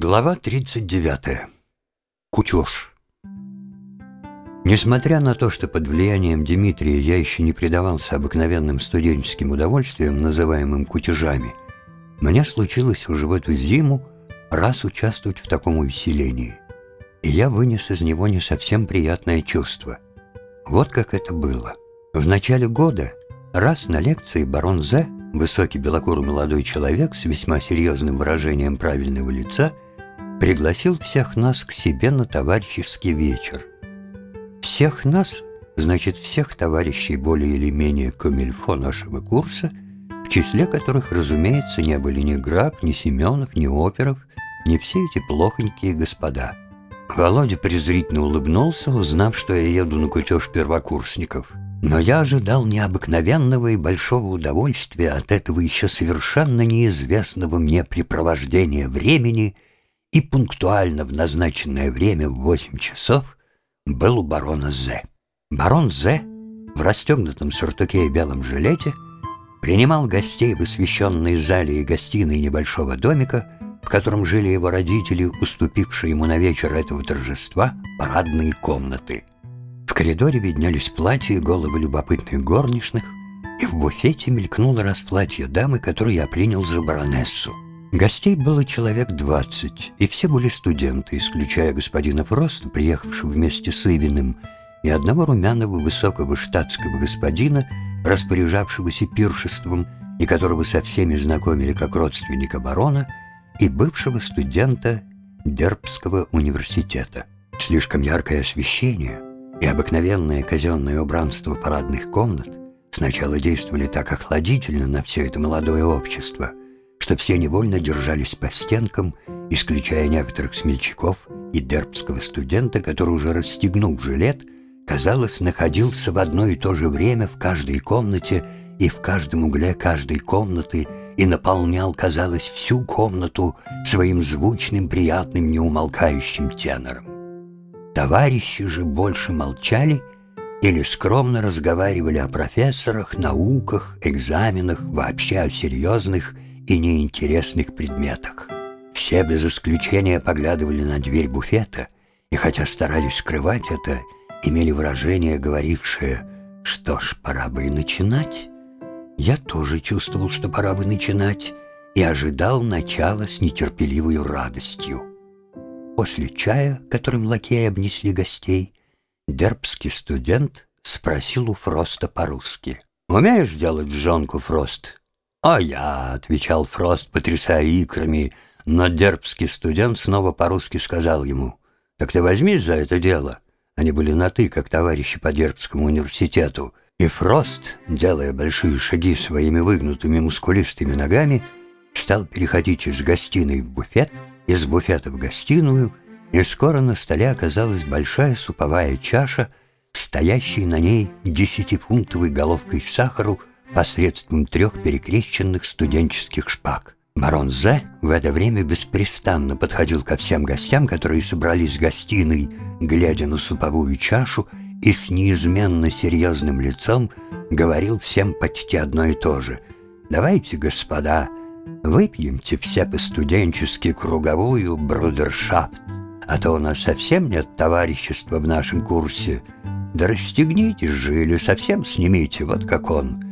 Глава 39. Кутеж. Несмотря на то, что под влиянием Дмитрия я еще не предавался обыкновенным студенческим удовольствиям, называемым кутежами, мне случилось уже в эту зиму раз участвовать в таком увеселении. И я вынес из него не совсем приятное чувство. Вот как это было. В начале года раз на лекции барон З, высокий белокурый молодой человек с весьма серьезным выражением правильного лица – пригласил всех нас к себе на товарищеский вечер. Всех нас, значит, всех товарищей более или менее комильфо нашего курса, в числе которых, разумеется, не были ни Граб, ни Семенов, ни Оперов, ни все эти плохонькие господа. Володя презрительно улыбнулся, узнав, что я еду на кутеж первокурсников. Но я ожидал необыкновенного и большого удовольствия от этого еще совершенно неизвестного мне препровождения времени — и пунктуально в назначенное время в восемь часов был у барона З. Барон З в расстегнутом сюртуке и белом жилете принимал гостей в освещенной зале и гостиной небольшого домика, в котором жили его родители, уступившие ему на вечер этого торжества парадные комнаты. В коридоре виднелись платья и головы любопытных горничных, и в буфете мелькнуло раз платье дамы, которую я принял за баронессу. Гостей было человек двадцать, и все были студенты, исключая господина Фроста, приехавшего вместе с Ивиным, и одного румяного высокого штатского господина, распоряжавшегося пиршеством, и которого со всеми знакомили как родственника барона, и бывшего студента Дербского университета. Слишком яркое освещение и обыкновенное казенное убранство парадных комнат сначала действовали так охладительно на все это молодое общество – что все невольно держались по стенкам, исключая некоторых смельчаков и дербского студента, который уже расстегнул жилет, казалось, находился в одно и то же время в каждой комнате и в каждом угле каждой комнаты и наполнял, казалось, всю комнату своим звучным, приятным, неумолкающим тенором. Товарищи же больше молчали или скромно разговаривали о профессорах, науках, экзаменах, вообще о серьезных и неинтересных предметах. Все без исключения поглядывали на дверь буфета, и хотя старались скрывать это, имели выражение, говорившее «Что ж, пора бы и начинать». Я тоже чувствовал, что пора бы начинать, и ожидал начала с нетерпеливой радостью. После чая, которым лакеи обнесли гостей, дербский студент спросил у Фроста по-русски. «Умеешь делать жонку, Фрост?» «А я», — отвечал Фрост, потрясая икрами, но дербский студент снова по-русски сказал ему, «Так ты возьмись за это дело». Они были на «ты», как товарищи по Дербскому университету. И Фрост, делая большие шаги своими выгнутыми мускулистыми ногами, стал переходить из гостиной в буфет, из буфета в гостиную, и скоро на столе оказалась большая суповая чаша, стоящая на ней десятифунтовой головкой сахару посредством трех перекрещенных студенческих шпаг. Барон З в это время беспрестанно подходил ко всем гостям, которые собрались в гостиной, глядя на суповую чашу, и с неизменно серьезным лицом говорил всем почти одно и то же. «Давайте, господа, выпьемте все по-студенчески круговую брудершафт, а то у нас совсем нет товарищества в нашем курсе. Да расстегнитесь же или совсем снимите, вот как он».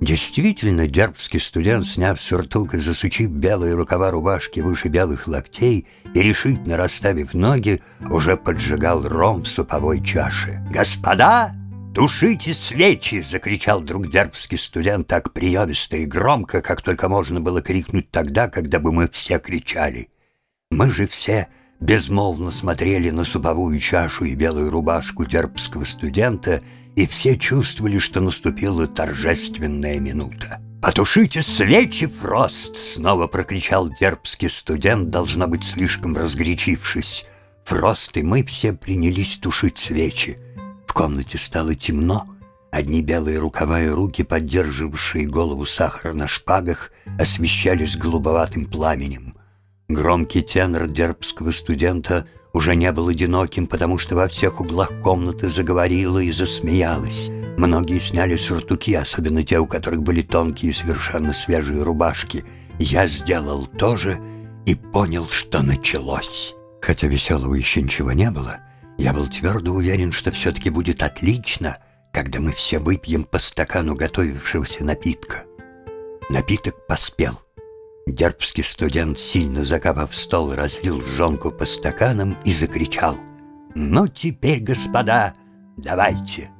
Действительно, дербский студент, сняв сюртук и засучив белые рукава рубашки выше белых локтей и решительно расставив ноги, уже поджигал ром в суповой чаше. «Господа, тушите свечи!» — закричал друг дербский студент так приемисто и громко, как только можно было крикнуть тогда, когда бы мы все кричали. Мы же все безмолвно смотрели на суповую чашу и белую рубашку дербского студента — и все чувствовали, что наступила торжественная минута. «Потушите свечи, Фрост!» — снова прокричал дербский студент, должно быть, слишком разгорячившись. Фрост и мы все принялись тушить свечи. В комнате стало темно. Одни белые рукава и руки, поддерживавшие голову сахара на шпагах, освещались голубоватым пламенем. Громкий тенор дербского студента — уже не был одиноким, потому что во всех углах комнаты заговорила и засмеялась. Многие сняли сюртуки, особенно те, у которых были тонкие, совершенно свежие рубашки. Я сделал то же, и понял, что началось. Хотя веселого еще ничего не было, я был твердо уверен, что все-таки будет отлично, когда мы все выпьем по стакану готовившегося напитка. Напиток поспел. Дербский студент, сильно закапав стол, разлил жонку по стаканам и закричал. «Ну теперь, господа, давайте!»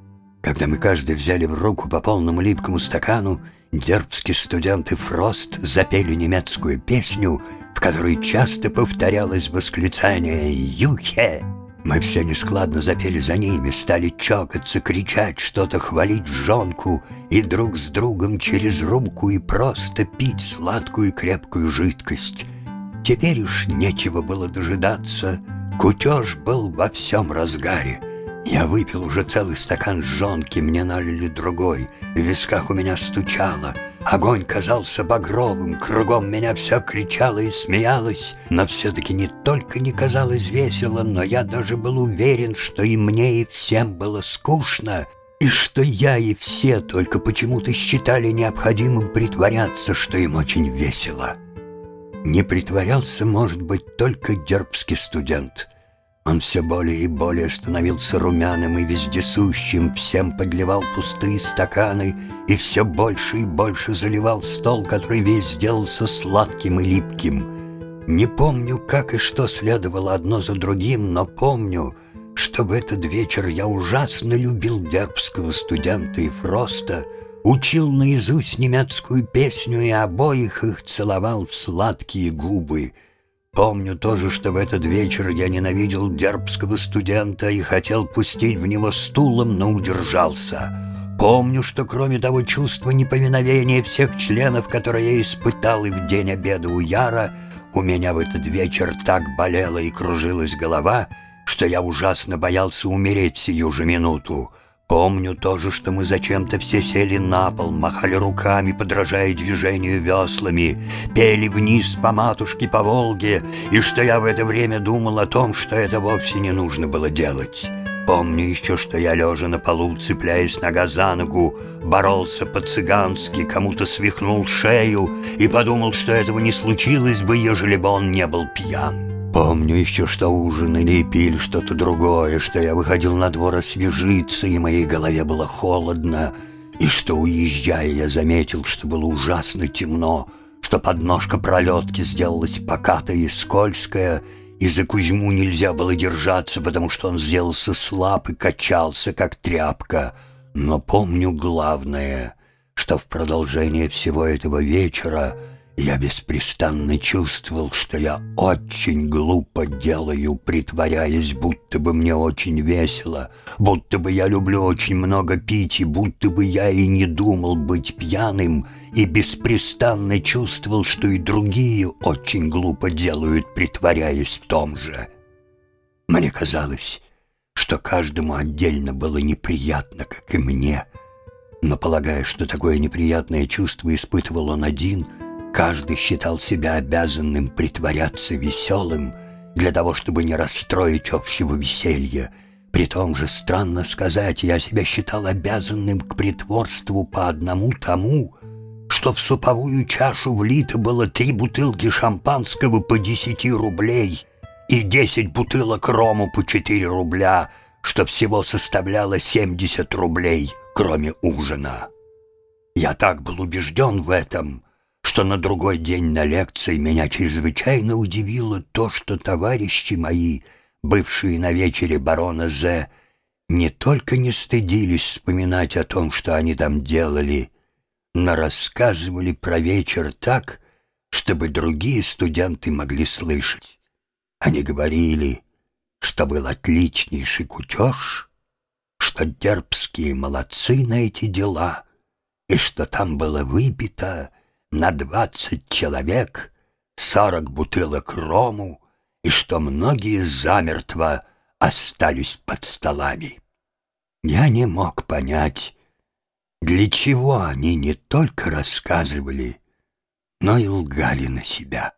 Когда мы каждый взяли в руку по полному липкому стакану, дербские студенты Фрост запели немецкую песню, в которой часто повторялось восклицание «Юхе!». Мы все нескладно запели за ними, стали чокаться, кричать, что-то хвалить жонку и друг с другом через румку и просто пить сладкую и крепкую жидкость. Теперь уж нечего было дожидаться, кутеж был во всем разгаре — я выпил уже целый стакан жонки, мне налили другой. В висках у меня стучало. Огонь казался багровым, кругом меня все кричало и смеялось. Но все-таки не только не казалось весело, но я даже был уверен, что и мне, и всем было скучно, и что я и все только почему-то считали необходимым притворяться, что им очень весело. Не притворялся, может быть, только дербский студент — он все более и более становился румяным и вездесущим, всем подливал пустые стаканы и все больше и больше заливал стол, который весь сделался сладким и липким. Не помню, как и что следовало одно за другим, но помню, что в этот вечер я ужасно любил дербского студента и Фроста, учил наизусть немецкую песню и обоих их целовал в сладкие губы — Помню тоже, что в этот вечер я ненавидел дербского студента и хотел пустить в него стулом, но удержался. Помню, что кроме того чувства неповиновения всех членов, которое я испытал и в день обеда у Яра, у меня в этот вечер так болела и кружилась голова, что я ужасно боялся умереть сию же минуту. Помню тоже, что мы зачем-то все сели на пол, махали руками, подражая движению веслами, пели вниз по матушке по Волге, и что я в это время думал о том, что это вовсе не нужно было делать. Помню еще, что я, лежа на полу, цепляясь нога за ногу, боролся по-цыгански, кому-то свихнул шею и подумал, что этого не случилось бы, ежели бы он не был пьян. Помню еще, что ужинали и пили что-то другое, что я выходил на двор освежиться, и моей голове было холодно, и что, уезжая, я заметил, что было ужасно темно, что подножка пролетки сделалась покатая и скользкая, и за Кузьму нельзя было держаться, потому что он сделался слаб и качался, как тряпка. Но помню главное, что в продолжение всего этого вечера я беспрестанно чувствовал, что я очень глупо делаю, притворяясь, будто бы мне очень весело, будто бы я люблю очень много пить, и будто бы я и не думал быть пьяным, и беспрестанно чувствовал, что и другие очень глупо делают, притворяясь в том же. Мне казалось, что каждому отдельно было неприятно, как и мне, но, полагая, что такое неприятное чувство испытывал он один — Каждый считал себя обязанным притворяться веселым для того, чтобы не расстроить общего веселья. При том же, странно сказать, я себя считал обязанным к притворству по одному тому, что в суповую чашу влито было три бутылки шампанского по десяти рублей и десять бутылок рому по четыре рубля, что всего составляло семьдесят рублей, кроме ужина. Я так был убежден в этом — что на другой день на лекции меня чрезвычайно удивило то, что товарищи мои, бывшие на вечере барона З., не только не стыдились вспоминать о том, что они там делали, но рассказывали про вечер так, чтобы другие студенты могли слышать. Они говорили, что был отличнейший кутеж, что дербские молодцы на эти дела, и что там было выпито на двадцать человек, сорок бутылок рому, и что многие замертво остались под столами. Я не мог понять, для чего они не только рассказывали, но и лгали на себя.